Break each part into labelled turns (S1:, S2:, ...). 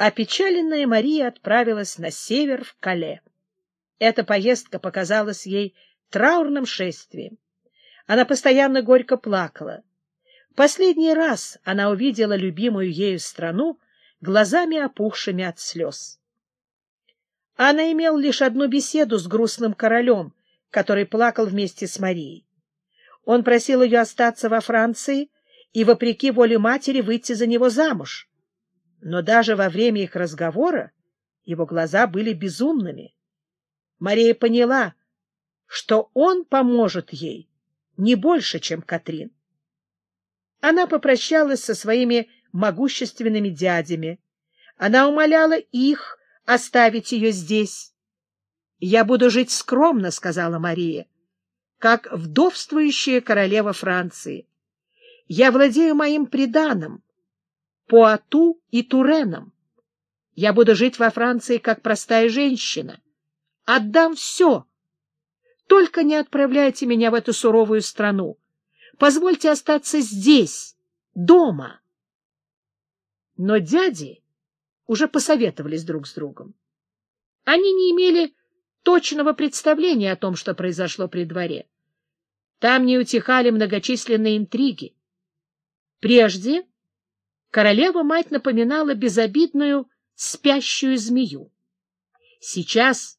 S1: Опечаленная Мария отправилась на север в Кале. Эта поездка показалась ей траурным шествием. Она постоянно горько плакала. Последний раз она увидела любимую ею страну глазами опухшими от слез. Она имела лишь одну беседу с грустным королем, который плакал вместе с Марией. Он просил ее остаться во Франции и, вопреки воле матери, выйти за него замуж. Но даже во время их разговора его глаза были безумными. Мария поняла, что он поможет ей не больше, чем Катрин. Она попрощалась со своими могущественными дядями. Она умоляла их оставить ее здесь. «Я буду жить скромно», — сказала Мария, — «как вдовствующая королева Франции. Я владею моим приданым, Пуату и Туреном. Я буду жить во Франции как простая женщина. Отдам все. Только не отправляйте меня в эту суровую страну. Позвольте остаться здесь, дома. Но дяди уже посоветовались друг с другом. Они не имели точного представления о том, что произошло при дворе. Там не утихали многочисленные интриги. Прежде королева-мать напоминала безобидную спящую змею. Сейчас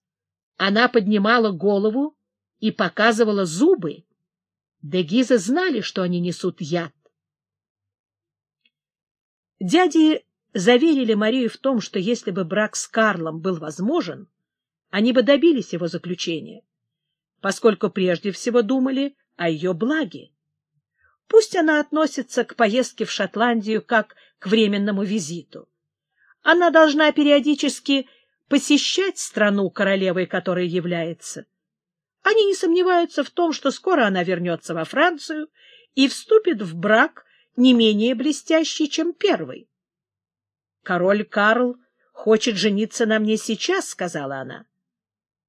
S1: она поднимала голову и показывала зубы. Дегизы знали, что они несут яд. Дяди заверили Марию в том, что если бы брак с Карлом был возможен, они бы добились его заключения, поскольку прежде всего думали о ее благе. Пусть она относится к поездке в Шотландию как к временному визиту. Она должна периодически посещать страну королевой, которой является. Они не сомневаются в том, что скоро она вернется во Францию и вступит в брак не менее блестящий, чем первый. «Король Карл хочет жениться на мне сейчас», — сказала она.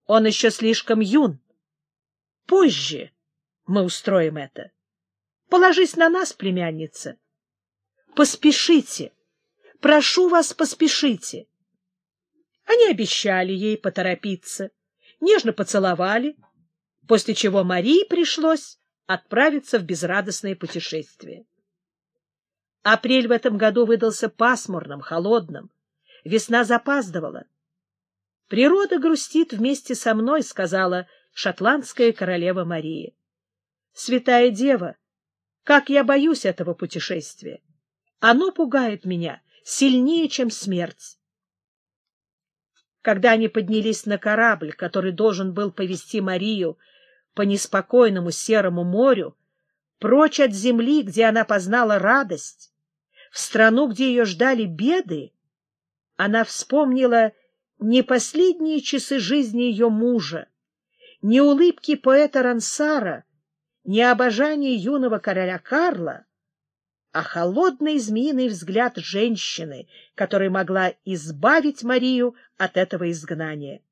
S1: «Он еще слишком юн. Позже мы устроим это». Положись на нас, племянница. Поспешите. Прошу вас, поспешите. Они обещали ей поторопиться, нежно поцеловали, после чего Марии пришлось отправиться в безрадостное путешествие. Апрель в этом году выдался пасмурным, холодным. Весна запаздывала. «Природа грустит вместе со мной», — сказала шотландская королева Мария. «Святая Дева, как я боюсь этого путешествия! Оно пугает меня сильнее, чем смерть. Когда они поднялись на корабль, который должен был повести Марию по неспокойному серому морю, прочь от земли, где она познала радость, в страну, где ее ждали беды, она вспомнила не последние часы жизни ее мужа, не улыбки поэта Рансара, не обожание юного короля Карла, а холодный змеиный взгляд женщины, которая могла избавить Марию от этого изгнания.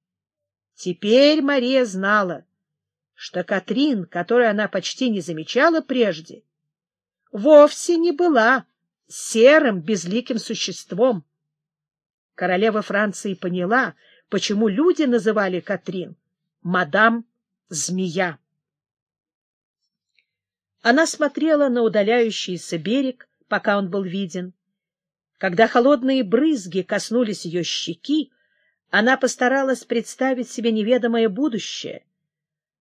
S1: Теперь Мария знала, что Катрин, которую она почти не замечала прежде, вовсе не была серым безликим существом. Королева Франции поняла, почему люди называли Катрин мадам Змея. Она смотрела на удаляющийся берег, пока он был виден. Когда холодные брызги коснулись ее щеки, она постаралась представить себе неведомое будущее,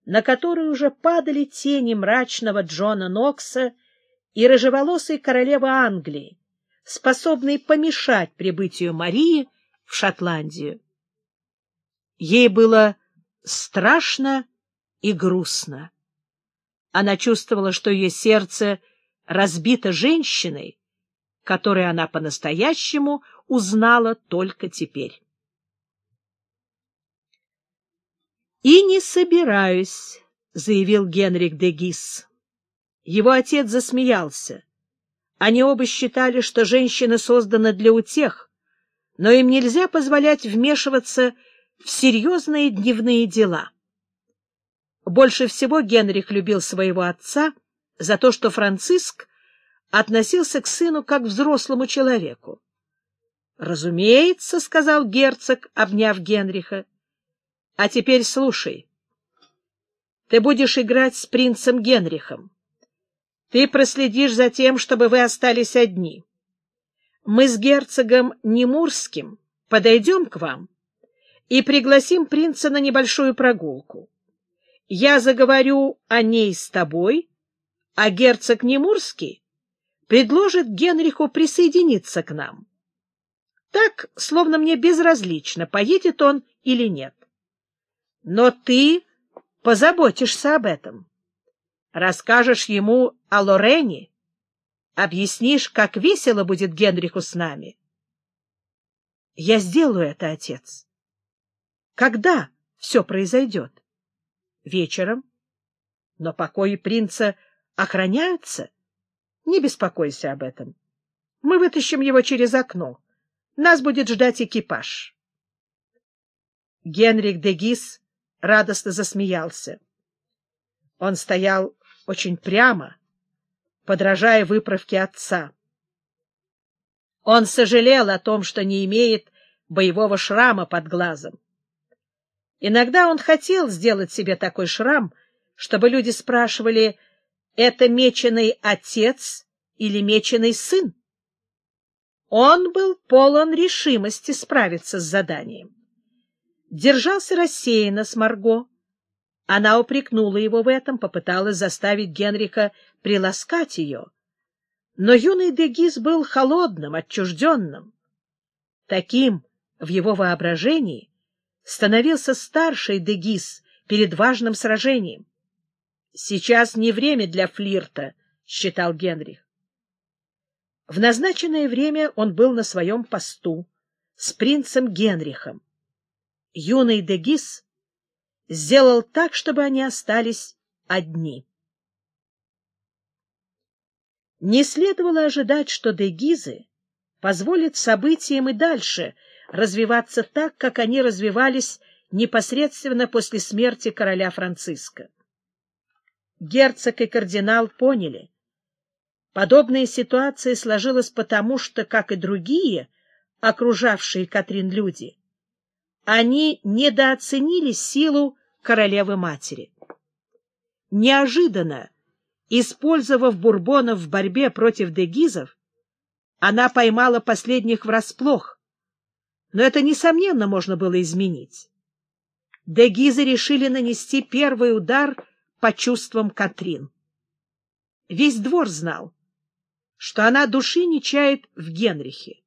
S1: на которое уже падали тени мрачного Джона Нокса и рыжеволосой королевы Англии, способной помешать прибытию Марии в Шотландию. Ей было страшно и грустно. Она чувствовала, что ее сердце разбито женщиной, которой она по-настоящему узнала только теперь. «И не собираюсь», — заявил Генрих де Гис. Его отец засмеялся. Они оба считали, что женщина создана для утех, но им нельзя позволять вмешиваться в серьезные дневные дела. Больше всего Генрих любил своего отца за то, что Франциск относился к сыну как к взрослому человеку. Разумеется, — сказал герцог, обняв Генриха. — А теперь слушай. Ты будешь играть с принцем Генрихом. Ты проследишь за тем, чтобы вы остались одни. Мы с герцогом Немурским подойдем к вам и пригласим принца на небольшую прогулку. Я заговорю о ней с тобой, а герцог Немурский предложит Генриху присоединиться к нам. Так, словно мне безразлично, поедет он или нет. Но ты позаботишься об этом. Расскажешь ему о Лорене, объяснишь, как весело будет Генриху с нами. Я сделаю это, отец. Когда все произойдет? Вечером. Но покои принца охраняются. Не беспокойся об этом. Мы вытащим его через окно. Нас будет ждать экипаж. Генрих де Гис радостно засмеялся. Он стоял очень прямо, подражая выправке отца. Он сожалел о том, что не имеет боевого шрама под глазом. Иногда он хотел сделать себе такой шрам, чтобы люди спрашивали, это меченый отец или меченый сын? Он был полон решимости справиться с заданием. Держался рассеянно с Марго. Она упрекнула его в этом, попыталась заставить Генриха приласкать ее. Но юный Дегис был холодным, отчужденным. Таким в его воображении становился старший Дегис перед важным сражением. «Сейчас не время для флирта», — считал Генрих. В назначенное время он был на своем посту с принцем Генрихом. Юный Дегис сделал так, чтобы они остались одни. Не следовало ожидать, что Дегизы позволят событиям и дальше развиваться так, как они развивались непосредственно после смерти короля Франциска. Герцог и кардинал поняли, Подобная ситуация сложилась потому, что, как и другие, окружавшие Катрин люди, они недооценили силу королевы-матери. Неожиданно, использовав бурбонов в борьбе против дегизов, она поймала последних врасплох, но это, несомненно, можно было изменить. Дегизы решили нанести первый удар по чувствам Катрин. Весь двор знал, что она души не чает в Генрихе.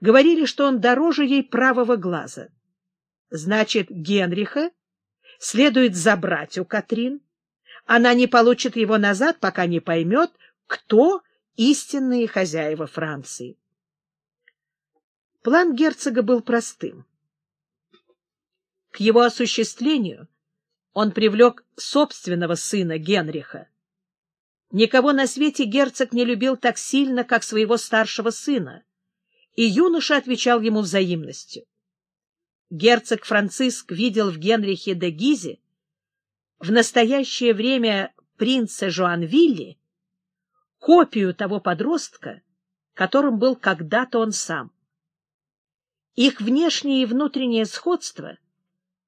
S1: Говорили, что он дороже ей правого глаза. Значит, Генриха следует забрать у Катрин. Она не получит его назад, пока не поймет, кто истинные хозяева Франции. План герцога был простым. К его осуществлению он привлек собственного сына Генриха, Никого на свете герцог не любил так сильно, как своего старшего сына, и юноша отвечал ему взаимностью. Герцог Франциск видел в Генрихе де Гизе в настоящее время принца Жуанвилли копию того подростка, которым был когда-то он сам. Их внешнее и внутреннее сходство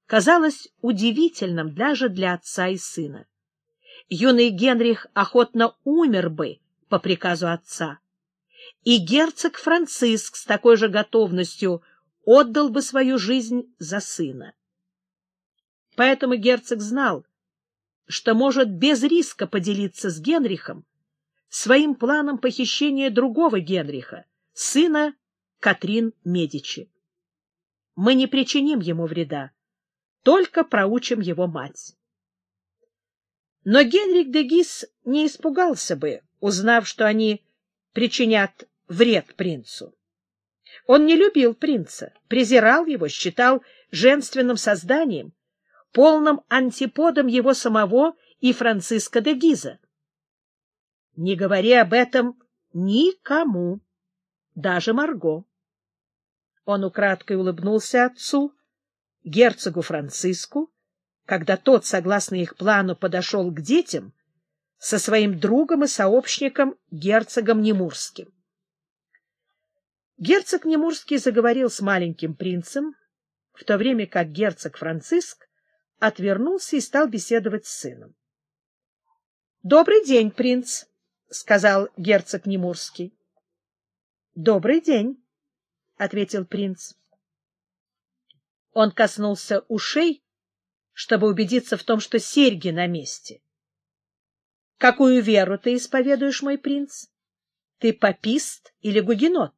S1: казалось удивительным даже для отца и сына юный Генрих охотно умер бы по приказу отца, и герцог Франциск с такой же готовностью отдал бы свою жизнь за сына. Поэтому герцог знал, что может без риска поделиться с Генрихом своим планом похищения другого Генриха, сына Катрин Медичи. Мы не причиним ему вреда, только проучим его мать. Но Генрих де Гис не испугался бы, узнав, что они причинят вред принцу. Он не любил принца, презирал его, считал женственным созданием, полным антиподом его самого и Франциска де Гиза. Не говори об этом никому, даже Марго. Он украдкой улыбнулся отцу, герцогу Франциску, когда тот, согласно их плану, подошел к детям со своим другом и сообщником герцогом Немурским. Герцог Немурский заговорил с маленьким принцем, в то время как герцог Франциск отвернулся и стал беседовать с сыном. — Добрый день, принц, — сказал герцог Немурский. — Добрый день, — ответил принц. Он коснулся ушей, чтобы убедиться в том, что серьги на месте. — Какую веру ты исповедуешь, мой принц? Ты папист или гугенот?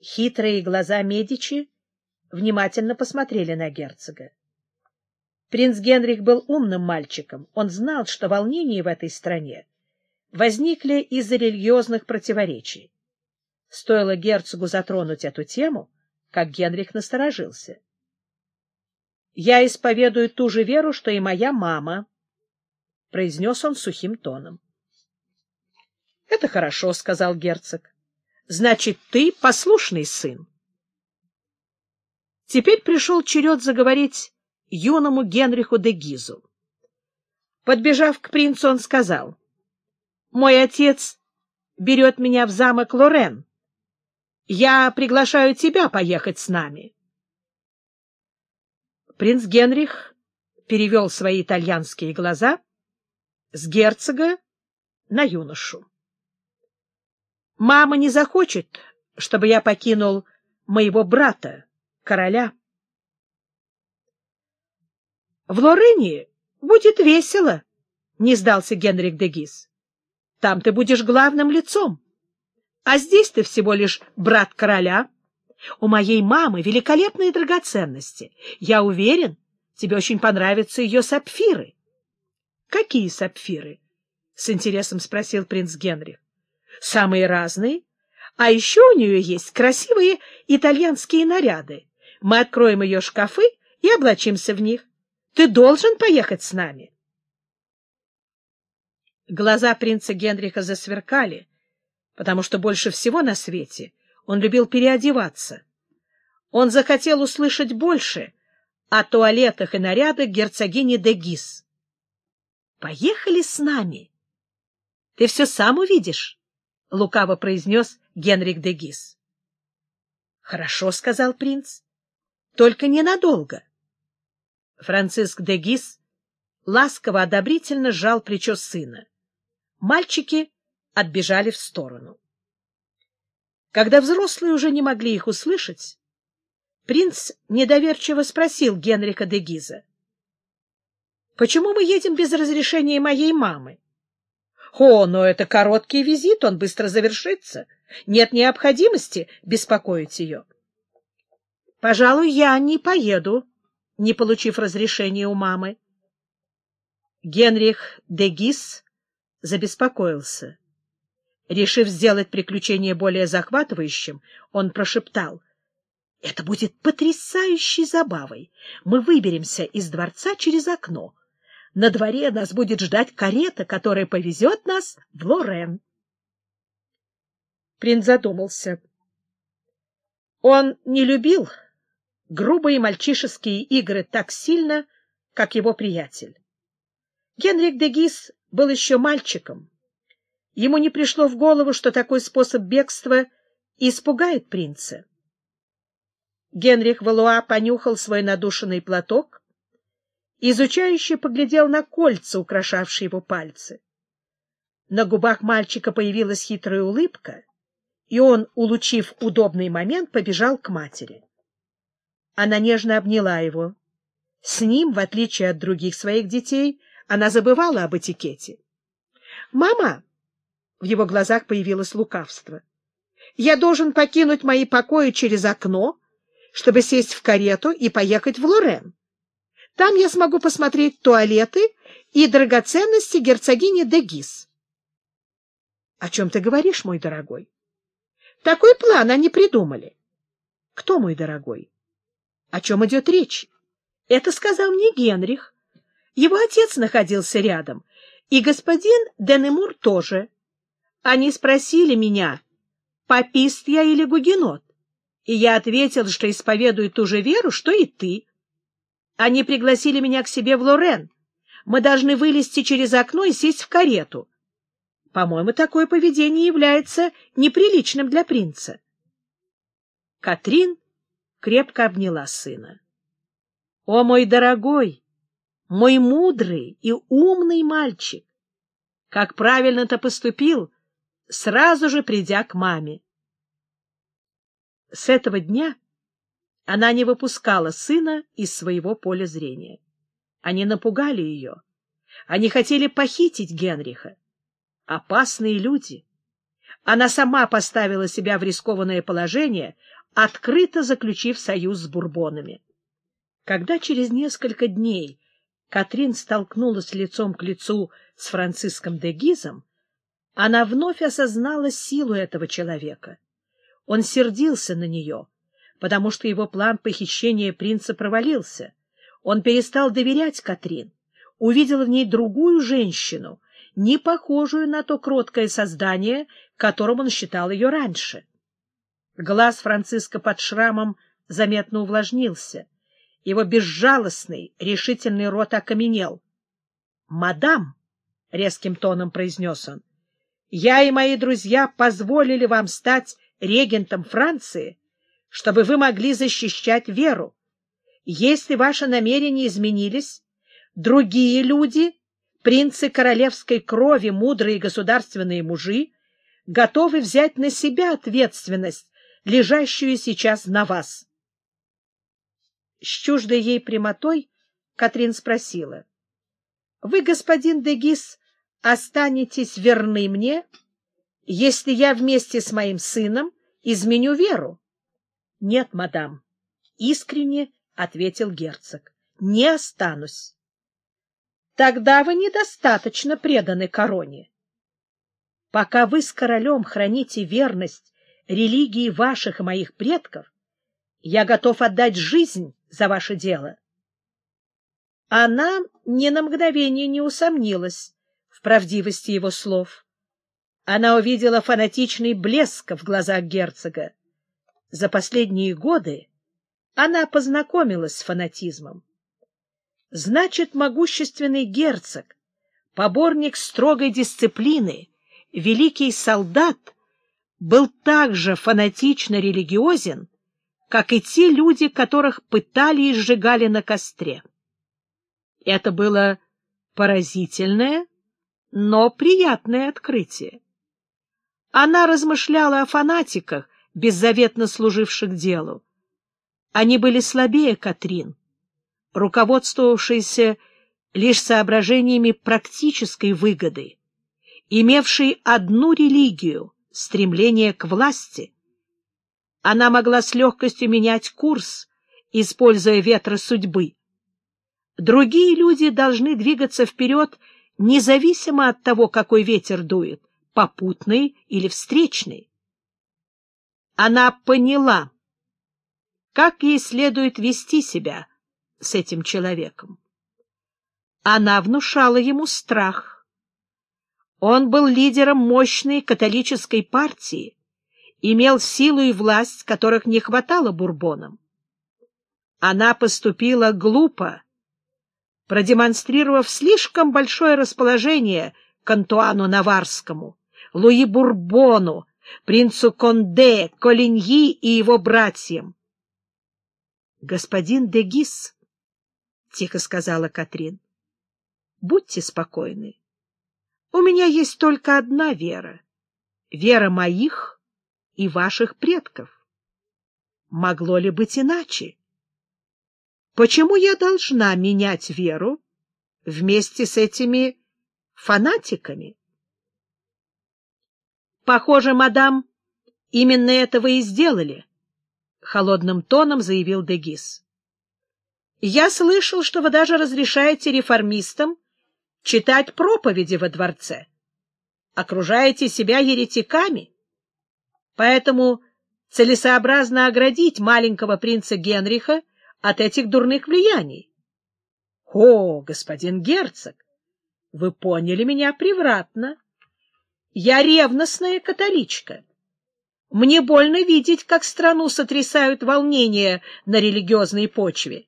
S1: Хитрые глаза Медичи внимательно посмотрели на герцога. Принц Генрих был умным мальчиком. Он знал, что волнения в этой стране возникли из-за религиозных противоречий. Стоило герцогу затронуть эту тему, как Генрих насторожился. — Я исповедую ту же веру, что и моя мама, — произнес он сухим тоном. — Это хорошо, — сказал герцог. Значит, ты послушный сын. Теперь пришел черед заговорить юному Генриху де Гизу. Подбежав к принцу, он сказал, «Мой отец берет меня в замок Лорен. Я приглашаю тебя поехать с нами». Принц Генрих перевел свои итальянские глаза с герцога на юношу. Мама не захочет, чтобы я покинул моего брата, короля. — В Лорене будет весело, — не сдался Генрик де Гис. — Там ты будешь главным лицом. А здесь ты всего лишь брат короля. У моей мамы великолепные драгоценности. Я уверен, тебе очень понравятся ее сапфиры. — Какие сапфиры? — с интересом спросил принц Генрих самые разные. А еще у нее есть красивые итальянские наряды. Мы откроем ее шкафы и облачимся в них. Ты должен поехать с нами. Глаза принца Генриха засверкали, потому что больше всего на свете он любил переодеваться. Он захотел услышать больше о туалетах и нарядах герцогини де Гис. «Поехали с нами. Ты все сам увидишь». — лукаво произнес Генрик де Гис. — Хорошо, — сказал принц, — только ненадолго. Франциск де Гис ласково одобрительно сжал плечо сына. Мальчики отбежали в сторону. Когда взрослые уже не могли их услышать, принц недоверчиво спросил Генрика де Гиза. — Почему мы едем без разрешения моей мамы? О, но это короткий визит, он быстро завершится. Нет необходимости беспокоить ее. Пожалуй, я не поеду, не получив разрешения у мамы. Генрих де Гис забеспокоился. Решив сделать приключение более захватывающим, он прошептал. — Это будет потрясающей забавой. Мы выберемся из дворца через окно. На дворе нас будет ждать карета, которая повезет нас в Лорен. Принц задумался. Он не любил грубые мальчишеские игры так сильно, как его приятель. Генрик де Гис был еще мальчиком. Ему не пришло в голову, что такой способ бегства испугает принца. Генрих Валуа понюхал свой надушенный платок изучающе поглядел на кольца, украшавшие его пальцы. На губах мальчика появилась хитрая улыбка, и он, улучив удобный момент, побежал к матери. Она нежно обняла его. С ним, в отличие от других своих детей, она забывала об этикете. «Мама!» — в его глазах появилось лукавство. «Я должен покинуть мои покои через окно, чтобы сесть в карету и поехать в Лорен. Там я смогу посмотреть туалеты и драгоценности герцогини де Гис. — О чем ты говоришь, мой дорогой? — Такой план они придумали. — Кто, мой дорогой? — О чем идет речь? — Это сказал мне Генрих. Его отец находился рядом, и господин Денемур тоже. Они спросили меня, попист я или гугенот, и я ответил, что исповедую ту же веру, что и ты. Они пригласили меня к себе в Лорен. Мы должны вылезти через окно и сесть в карету. По-моему, такое поведение является неприличным для принца. Катрин крепко обняла сына. — О, мой дорогой, мой мудрый и умный мальчик! Как правильно ты поступил, сразу же придя к маме. С этого дня она не выпускала сына из своего поля зрения. Они напугали ее. Они хотели похитить Генриха. Опасные люди. Она сама поставила себя в рискованное положение, открыто заключив союз с бурбонами. Когда через несколько дней Катрин столкнулась лицом к лицу с Франциском де Гизом, она вновь осознала силу этого человека. Он сердился на нее, потому что его план похищения принца провалился. Он перестал доверять Катрин, увидел в ней другую женщину, не похожую на то кроткое создание, которым он считал ее раньше. Глаз Франциска под шрамом заметно увлажнился. Его безжалостный, решительный рот окаменел. — Мадам, — резким тоном произнес он, — я и мои друзья позволили вам стать регентом Франции, чтобы вы могли защищать веру. Если ваши намерения изменились, другие люди, принцы королевской крови, мудрые государственные мужи, готовы взять на себя ответственность лежащую сейчас на вас. С чуждой ей прямотой Катрин спросила. — Вы, господин Дегис, останетесь верны мне, если я вместе с моим сыном изменю веру? — Нет, мадам, — искренне ответил герцог. — Не останусь. — Тогда вы недостаточно преданы короне. Пока вы с королем храните верность религии ваших и моих предков, я готов отдать жизнь за ваше дело. Она ни на мгновение не усомнилась в правдивости его слов. Она увидела фанатичный блеск в глазах герцога. За последние годы она познакомилась с фанатизмом. Значит, могущественный герцог, поборник строгой дисциплины, великий солдат — был так же фанатично религиозен, как и те люди, которых пытали и сжигали на костре. Это было поразительное, но приятное открытие. Она размышляла о фанатиках, беззаветно служивших делу. Они были слабее Катрин, руководствовавшиеся лишь соображениями практической выгоды, имевшие одну религию — стремление к власти. Она могла с легкостью менять курс, используя ветры судьбы. Другие люди должны двигаться вперед независимо от того, какой ветер дует, попутный или встречный. Она поняла, как ей следует вести себя с этим человеком. Она внушала ему страх — он был лидером мощной католической партии, имел силу и власть, которых не хватало бурбонам. Она поступила глупо, продемонстрировав слишком большое расположение к Антуану Наварскому, Луи Бурбону, принцу Конде, Колиньи и его братьям. — Господин де Гис, — тихо сказала Катрин, — будьте спокойны. У меня есть только одна вера — вера моих и ваших предков. Могло ли быть иначе? Почему я должна менять веру вместе с этими фанатиками? Похоже, мадам, именно это вы и сделали, — холодным тоном заявил Дегис. Я слышал, что вы даже разрешаете реформистам читать проповеди во дворце. Окружаете себя еретиками. Поэтому целесообразно оградить маленького принца Генриха от этих дурных влияний. О, господин герцог, вы поняли меня превратно. Я ревностная католичка. Мне больно видеть, как страну сотрясают волнения на религиозной почве.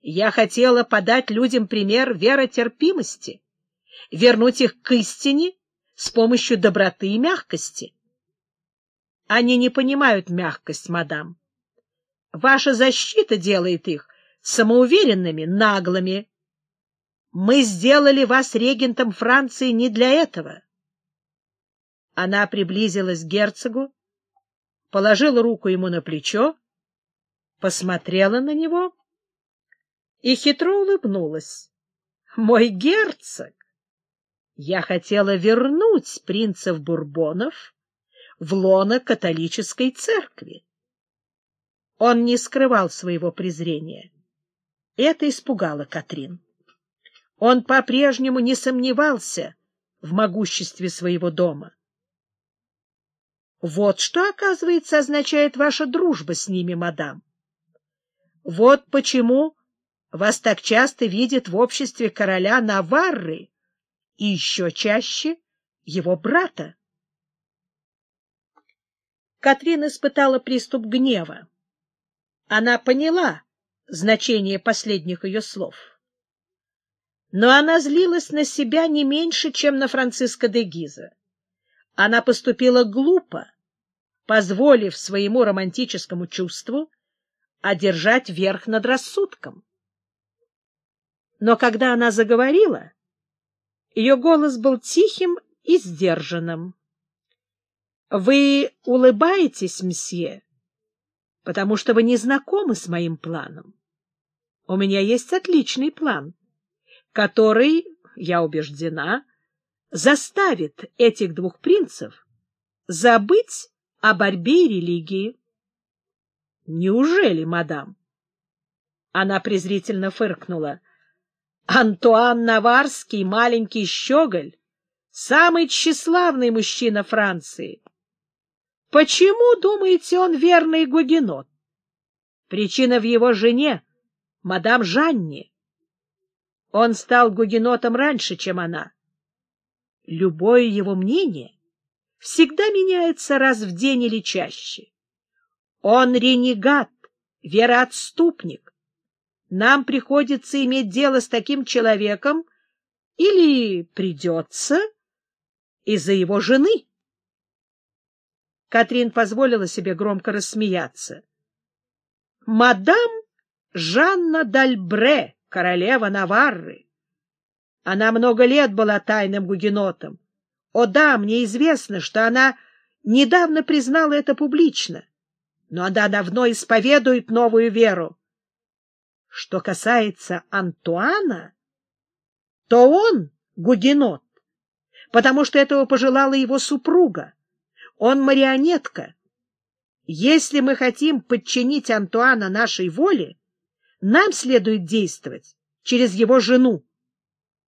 S1: Я хотела подать людям пример веротерпимости, вернуть их к истине с помощью доброты и мягкости. Они не понимают мягкость, мадам. Ваша защита делает их самоуверенными, наглыми. Мы сделали вас регентом Франции не для этого. Она приблизилась к герцогу, положила руку ему на плечо, посмотрела на него и хитро улыбнулась. — Мой герцог! Я хотела вернуть принцев Бурбонов в лоно католической церкви. Он не скрывал своего презрения. Это испугало Катрин. Он по-прежнему не сомневался в могуществе своего дома. Вот что, оказывается, означает ваша дружба с ними, мадам. Вот почему вас так часто видят в обществе короля Наварры и еще чаще его брата. Катрин испытала приступ гнева. Она поняла значение последних ее слов. Но она злилась на себя не меньше, чем на Франциско де Гиза. Она поступила глупо, позволив своему романтическому чувству одержать верх над рассудком. Но когда она заговорила, ее голос был тихим и сдержанным. — Вы улыбаетесь, мсье, потому что вы не знакомы с моим планом. У меня есть отличный план, который, я убеждена, заставит этих двух принцев забыть о борьбе и религии. — Неужели, мадам? Она презрительно фыркнула. Антуан Наварский, маленький щеголь, самый тщеславный мужчина Франции. Почему, думаете, он верный гугенот? Причина в его жене, мадам Жанне. Он стал гугенотом раньше, чем она. Любое его мнение всегда меняется раз в день или чаще. Он ренегат, вероотступник, нам приходится иметь дело с таким человеком или придется из-за его жены. Катрин позволила себе громко рассмеяться. Мадам Жанна Дальбре, королева Наварры. Она много лет была тайным гугенотом. О да, мне известно, что она недавно признала это публично, но она давно исповедует новую веру. Что касается Антуана, то он гугенот, потому что этого пожелала его супруга. Он марионетка. Если мы хотим подчинить Антуана нашей воле, нам следует действовать через его жену.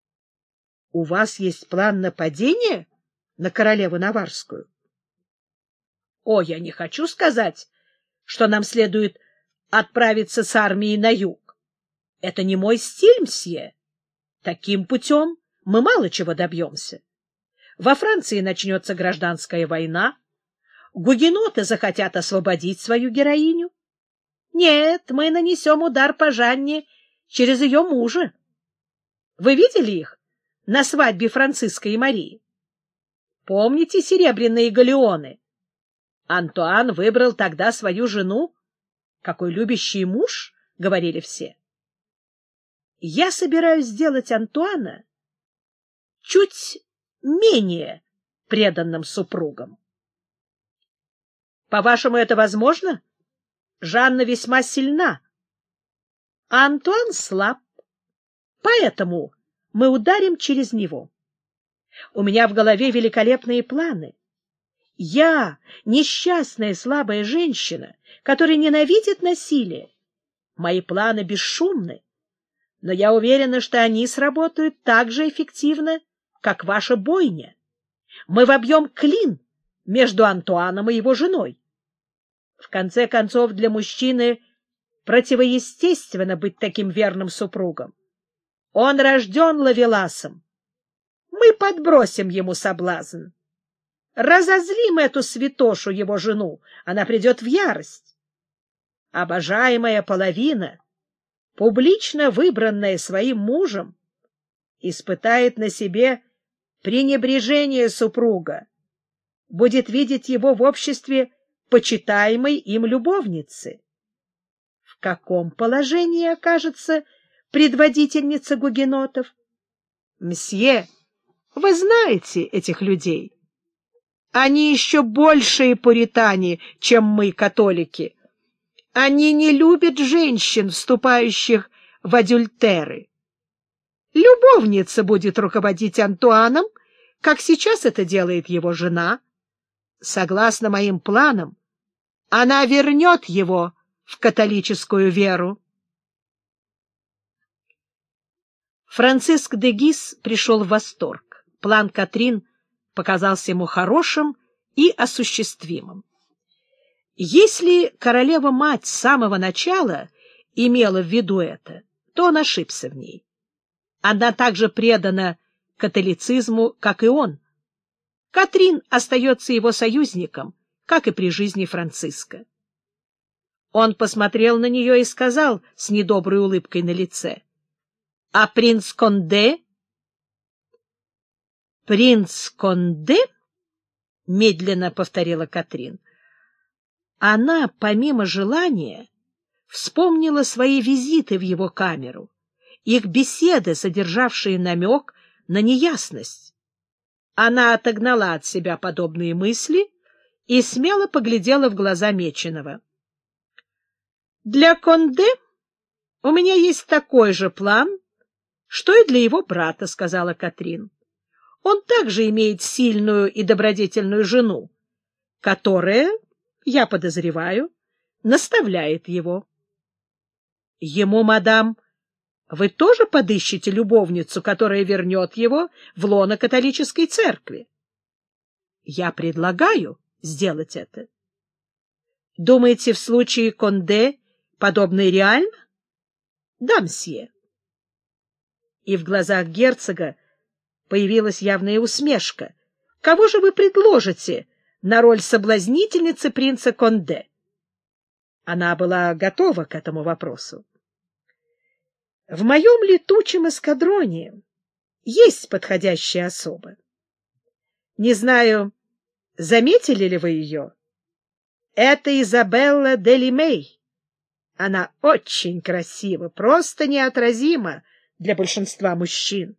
S1: — У вас есть план нападения на королеву Наварскую? — О, я не хочу сказать, что нам следует отправиться с армией на юг. Это не мой стиль, мсье. Таким путем мы мало чего добьемся. Во Франции начнется гражданская война. Гугеноты захотят освободить свою героиню. Нет, мы нанесем удар по Жанне через ее мужа. Вы видели их на свадьбе Франциска и Марии? Помните серебряные галеоны? Антуан выбрал тогда свою жену. Какой любящий муж, — говорили все. Я собираюсь сделать Антуана чуть менее преданным супругом. По-вашему, это возможно? Жанна весьма сильна, а Антуан слаб. Поэтому мы ударим через него. У меня в голове великолепные планы. Я — несчастная слабая женщина, которая ненавидит насилие. Мои планы бесшумны но я уверена, что они сработают так же эффективно, как ваша бойня. Мы вобьем клин между Антуаном и его женой. В конце концов, для мужчины противоестественно быть таким верным супругом. Он рожден лавеласом. Мы подбросим ему соблазн. Разозлим эту святошу, его жену, она придет в ярость. Обожаемая половина публично выбранная своим мужем, испытает на себе пренебрежение супруга, будет видеть его в обществе почитаемой им любовницы. В каком положении окажется предводительница гугенотов? Мсье, вы знаете этих людей. Они еще большие пуритане, чем мы, католики. Они не любят женщин, вступающих в адюльтеры. Любовница будет руководить Антуаном, как сейчас это делает его жена. Согласно моим планам, она вернет его в католическую веру. Франциск де Гис пришел в восторг. План Катрин показался ему хорошим и осуществимым. Если королева-мать с самого начала имела в виду это, то он ошибся в ней. Она также предана католицизму, как и он. Катрин остается его союзником, как и при жизни Франциска. Он посмотрел на нее и сказал с недоброй улыбкой на лице. — А принц Конде? — Принц Конде? — медленно повторила Катрин. Она, помимо желания, вспомнила свои визиты в его камеру их беседы, содержавшие намек на неясность. Она отогнала от себя подобные мысли и смело поглядела в глаза Меченого. — Для Конде у меня есть такой же план, что и для его брата, — сказала Катрин. Он также имеет сильную и добродетельную жену, которая, я подозреваю, наставляет его. Ему, мадам, вы тоже подыщете любовницу, которая вернет его в лоно католической церкви? Я предлагаю сделать это. Думаете, в случае Конде подобное реально? Да, мсье. И в глазах герцога появилась явная усмешка. Кого же вы предложите на роль соблазнительницы принца Конде? Она была готова к этому вопросу. В моем летучем эскадроне есть подходящая особа. Не знаю, заметили ли вы ее? Это Изабелла Делимей. Она очень красива, просто неотразима для большинства мужчин.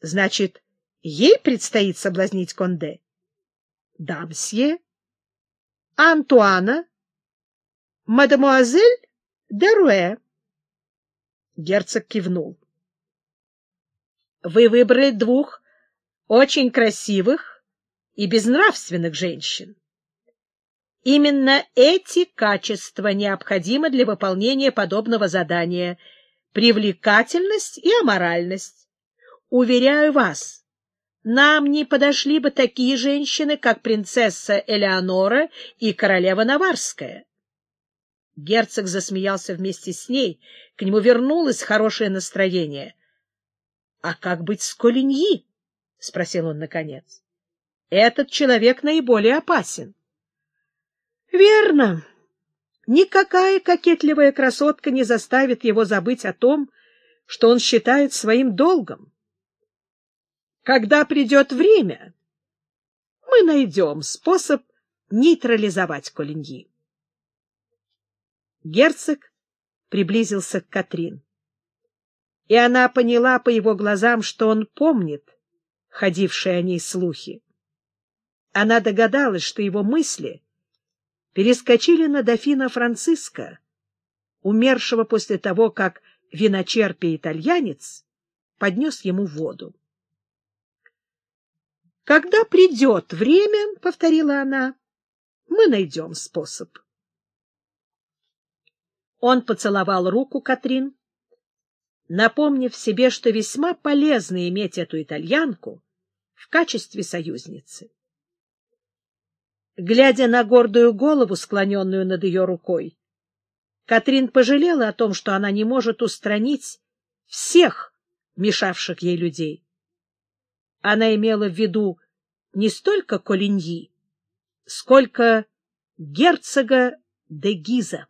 S1: Значит, ей предстоит соблазнить Конде? Да, мсье. Антуана? Мадемуазель Деруэ. Герцог кивнул. — Вы выбрали двух очень красивых и безнравственных женщин. Именно эти качества необходимы для выполнения подобного задания — привлекательность и аморальность. Уверяю вас, нам не подошли бы такие женщины, как принцесса Элеонора и королева Наварская. Герцог засмеялся вместе с ней, к нему вернулось хорошее настроение. — А как быть с Колиньи? — спросил он наконец. — Этот человек наиболее опасен. — Верно. Никакая кокетливая красотка не заставит его забыть о том, что он считает своим долгом. Когда придет время, мы найдем способ нейтрализовать Колиньи. Герцог приблизился к Катрин. И она поняла по его глазам, что он помнит ходившие о ней слухи. Она догадалась, что его мысли перескочили на дофина Франциска, умершего после того, как виночерпий-итальянец поднес ему воду. «Когда придет время, — повторила она, — мы найдем способ». Он поцеловал руку Катрин, напомнив себе, что весьма полезно иметь эту итальянку в качестве союзницы. Глядя на гордую голову, склоненную над ее рукой, Катрин пожалела о том, что она не может устранить всех мешавших ей людей. Она имела в виду не столько Колиньи, сколько герцога де Гиза.